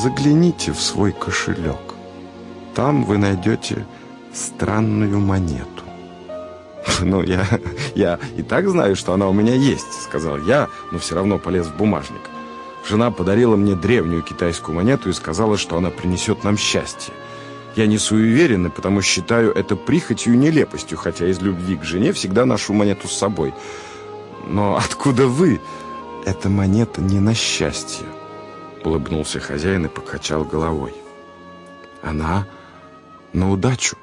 загляните в свой кошелек. Там вы найдете странную монету. «Ну, я, я и так знаю, что она у меня есть», — сказал я, но все равно полез в бумажник. Жена подарила мне древнюю китайскую монету и сказала, что она принесет нам счастье. Я не суеверен, потому считаю это прихотью и нелепостью, хотя из любви к жене всегда ношу монету с собой. Но откуда вы? Эта монета не на счастье, улыбнулся хозяин и покачал головой. Она на удачу.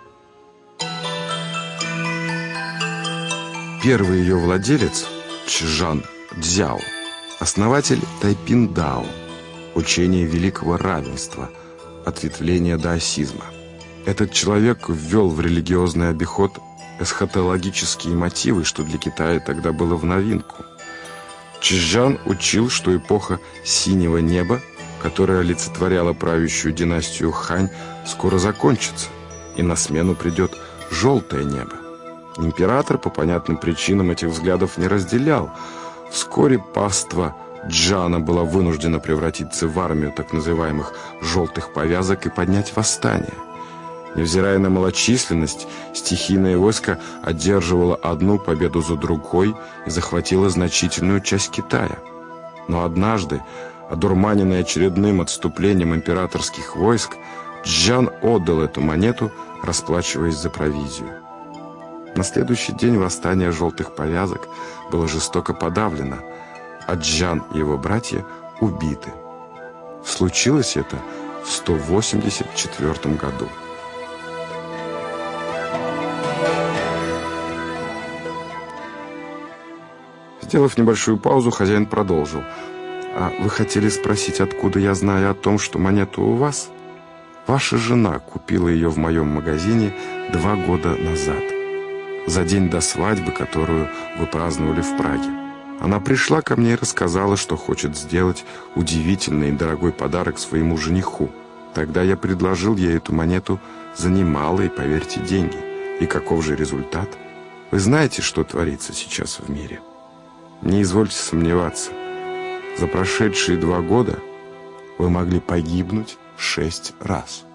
Первый ее владелец, Чжан Дзяо, основатель Тайпиндао, учение великого равенства, ответвление даосизма. Этот человек ввел в религиозный обиход эсхатологические мотивы, что для Китая тогда было в новинку. Чжан учил, что эпоха синего неба, которая олицетворяла правящую династию Хань, скоро закончится, и на смену придет желтое небо. Император по понятным причинам этих взглядов не разделял. Вскоре паства Джана была вынуждена превратиться в армию так называемых «желтых повязок» и поднять восстание. Невзирая на малочисленность, стихийное войско одерживало одну победу за другой и захватило значительную часть Китая. Но однажды, одурманенный очередным отступлением императорских войск, Джан отдал эту монету, расплачиваясь за провизию. На следующий день восстание желтых повязок было жестоко подавлено, а Джан и его братья убиты. Случилось это в 184 году. Сделав небольшую паузу, хозяин продолжил. «А вы хотели спросить, откуда я знаю о том, что монета у вас? Ваша жена купила ее в моем магазине два года назад, за день до свадьбы, которую вы праздновали в Праге. Она пришла ко мне и рассказала, что хочет сделать удивительный и дорогой подарок своему жениху. Тогда я предложил ей эту монету за немалые, поверьте, деньги. И каков же результат? Вы знаете, что творится сейчас в мире?» Не извольте сомневаться, за прошедшие два года вы могли погибнуть шесть раз.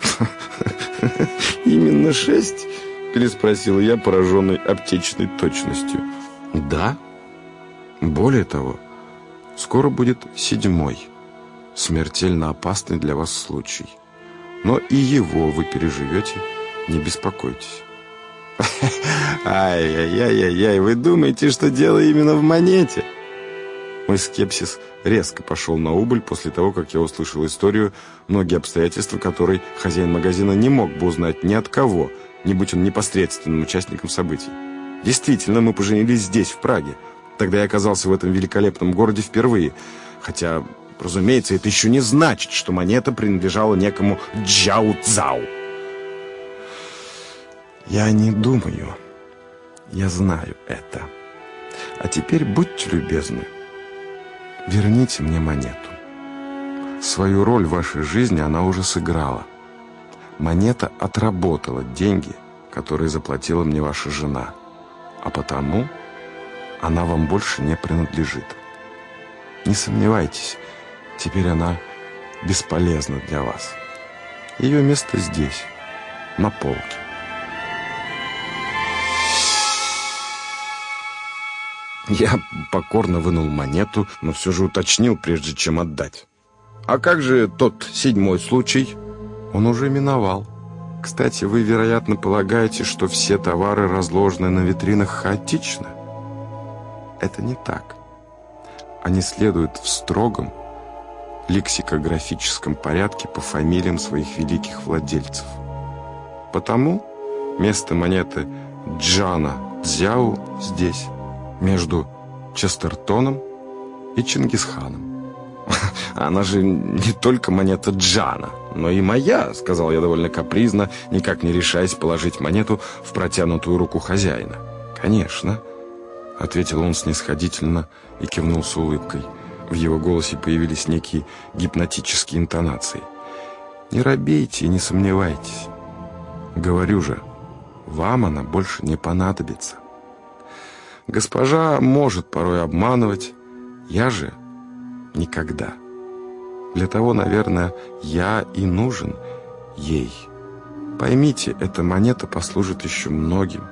«Именно шесть?» – переспросил я, пораженный аптечной точностью. «Да. Более того, скоро будет седьмой, смертельно опасный для вас случай. Но и его вы переживете, не беспокойтесь». Ай-яй-яй-яй, вы думаете, что дело именно в монете? Мой скепсис резко пошел на убыль после того, как я услышал историю, многие обстоятельства которой хозяин магазина не мог бы узнать ни от кого, не будь он непосредственным участником событий. Действительно, мы поженились здесь, в Праге. Тогда я оказался в этом великолепном городе впервые. Хотя, разумеется, это еще не значит, что монета принадлежала некому Джао Цзао. Я не думаю. Я знаю это. А теперь будьте любезны. Верните мне монету. Свою роль в вашей жизни она уже сыграла. Монета отработала деньги, которые заплатила мне ваша жена. А потому она вам больше не принадлежит. Не сомневайтесь, теперь она бесполезна для вас. Ее место здесь, на полке. Я покорно вынул монету, но все же уточнил, прежде чем отдать. «А как же тот седьмой случай?» «Он уже миновал. Кстати, вы, вероятно, полагаете, что все товары, разложенные на витринах, хаотично? Это не так. Они следуют в строгом лексикографическом порядке по фамилиям своих великих владельцев. Потому место монеты Джана Дзяу здесь» между Честертоном и Чингисханом. «Она же не только монета Джана, но и моя», — сказал я довольно капризно, никак не решаясь положить монету в протянутую руку хозяина. «Конечно», — ответил он снисходительно и кивнул с улыбкой. В его голосе появились некие гипнотические интонации. «Не робейте и не сомневайтесь. Говорю же, вам она больше не понадобится». Госпожа может порой обманывать, я же никогда. Для того, наверное, я и нужен ей. Поймите, эта монета послужит еще многим.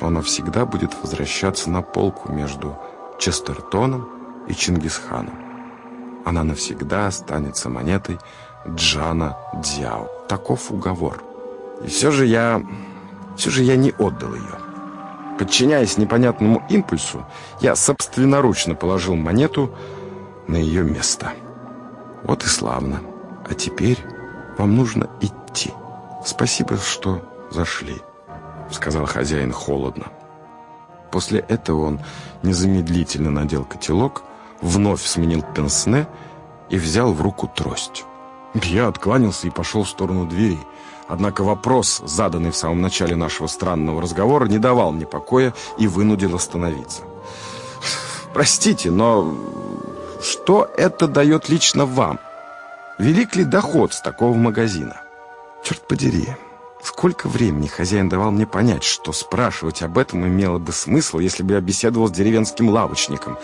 Она всегда будет возвращаться на полку между Честертоном и Чингисханом. Она навсегда останется монетой Джана Дзяо. Таков уговор. И все же я... все же я не отдал ее. Подчиняясь непонятному импульсу, я собственноручно положил монету на ее место. Вот и славно. А теперь вам нужно идти. Спасибо, что зашли, сказал хозяин холодно. После этого он незамедлительно надел котелок, вновь сменил пенсне и взял в руку трость. Я откланялся и пошел в сторону двери. Однако вопрос, заданный в самом начале нашего странного разговора, не давал мне покоя и вынудил остановиться. «Простите, но что это дает лично вам? Велик ли доход с такого магазина? Черт подери, сколько времени хозяин давал мне понять, что спрашивать об этом имело бы смысл, если бы я беседовал с деревенским лавочником.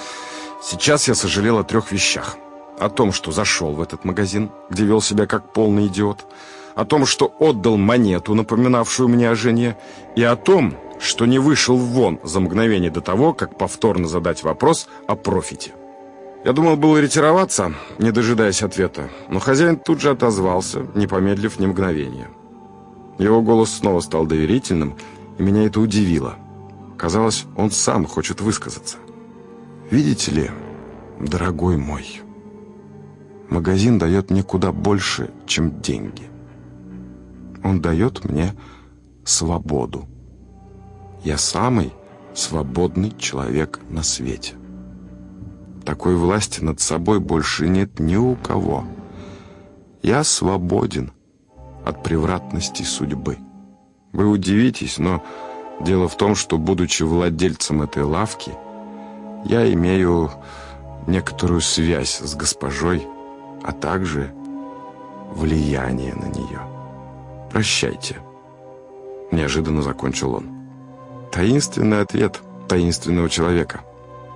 Сейчас я сожалел о трех вещах. О том, что зашел в этот магазин, где вел себя как полный идиот. О том, что отдал монету, напоминавшую мне о жене. И о том, что не вышел вон за мгновение до того, как повторно задать вопрос о профите. Я думал было ретироваться, не дожидаясь ответа, но хозяин тут же отозвался, не помедлив ни мгновения. Его голос снова стал доверительным, и меня это удивило. Казалось, он сам хочет высказаться. «Видите ли, дорогой мой, магазин дает мне куда больше, чем деньги. Он дает мне свободу. Я самый свободный человек на свете». Такой власти над собой больше нет ни у кого. Я свободен от превратности судьбы. Вы удивитесь, но дело в том, что, будучи владельцем этой лавки, я имею некоторую связь с госпожой, а также влияние на нее. Прощайте. Неожиданно закончил он. Таинственный ответ таинственного человека —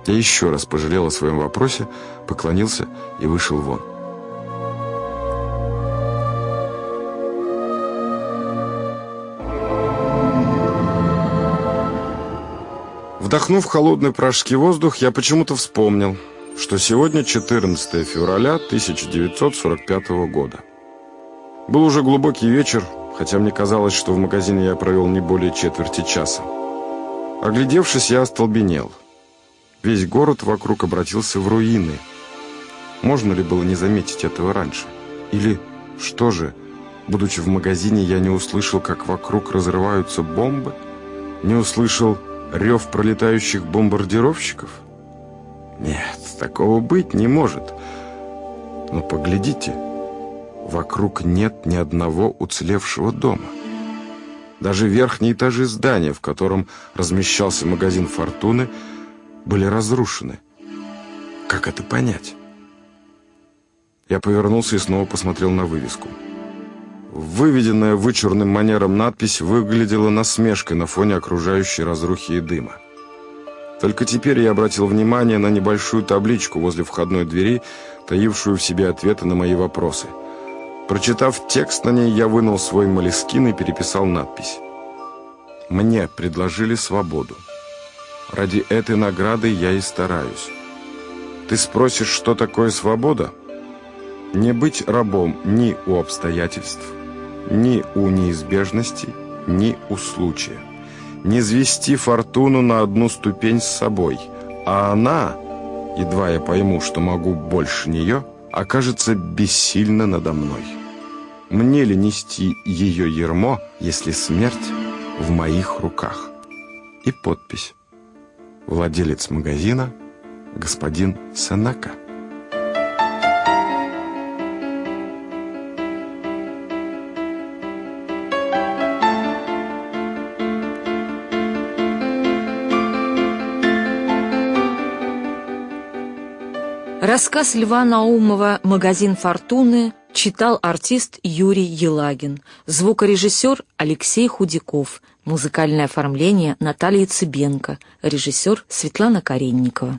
я еще раз пожалел о своем вопросе, поклонился и вышел вон. Вдохнув холодный пражский воздух, я почему-то вспомнил, что сегодня 14 февраля 1945 года. Был уже глубокий вечер, хотя мне казалось, что в магазине я провел не более четверти часа. Оглядевшись, я остолбенел – Весь город вокруг обратился в руины. Можно ли было не заметить этого раньше? Или что же, будучи в магазине, я не услышал, как вокруг разрываются бомбы? Не услышал рев пролетающих бомбардировщиков? Нет, такого быть не может. Но поглядите, вокруг нет ни одного уцелевшего дома. Даже верхние этажи здания, в котором размещался магазин «Фортуны», были разрушены. Как это понять? Я повернулся и снова посмотрел на вывеску. Выведенная вычурным манером надпись выглядела насмешкой на фоне окружающей разрухи и дыма. Только теперь я обратил внимание на небольшую табличку возле входной двери, таившую в себе ответы на мои вопросы. Прочитав текст на ней, я вынул свой молескин и переписал надпись. «Мне предложили свободу. Ради этой награды я и стараюсь. Ты спросишь, что такое свобода? Не быть рабом ни у обстоятельств, ни у неизбежностей, ни у случая. Не звести фортуну на одну ступень с собой, а она, едва я пойму, что могу больше нее, окажется бессильна надо мной. Мне ли нести ее ермо, если смерть в моих руках? И подпись владелец магазина господин Санака. Рассказ Льва Наумова «Магазин фортуны» читал артист Юрий Елагин, звукорежиссер Алексей Худяков, Музыкальное оформление Наталья Цыбенко, режиссер Светлана Каренникова.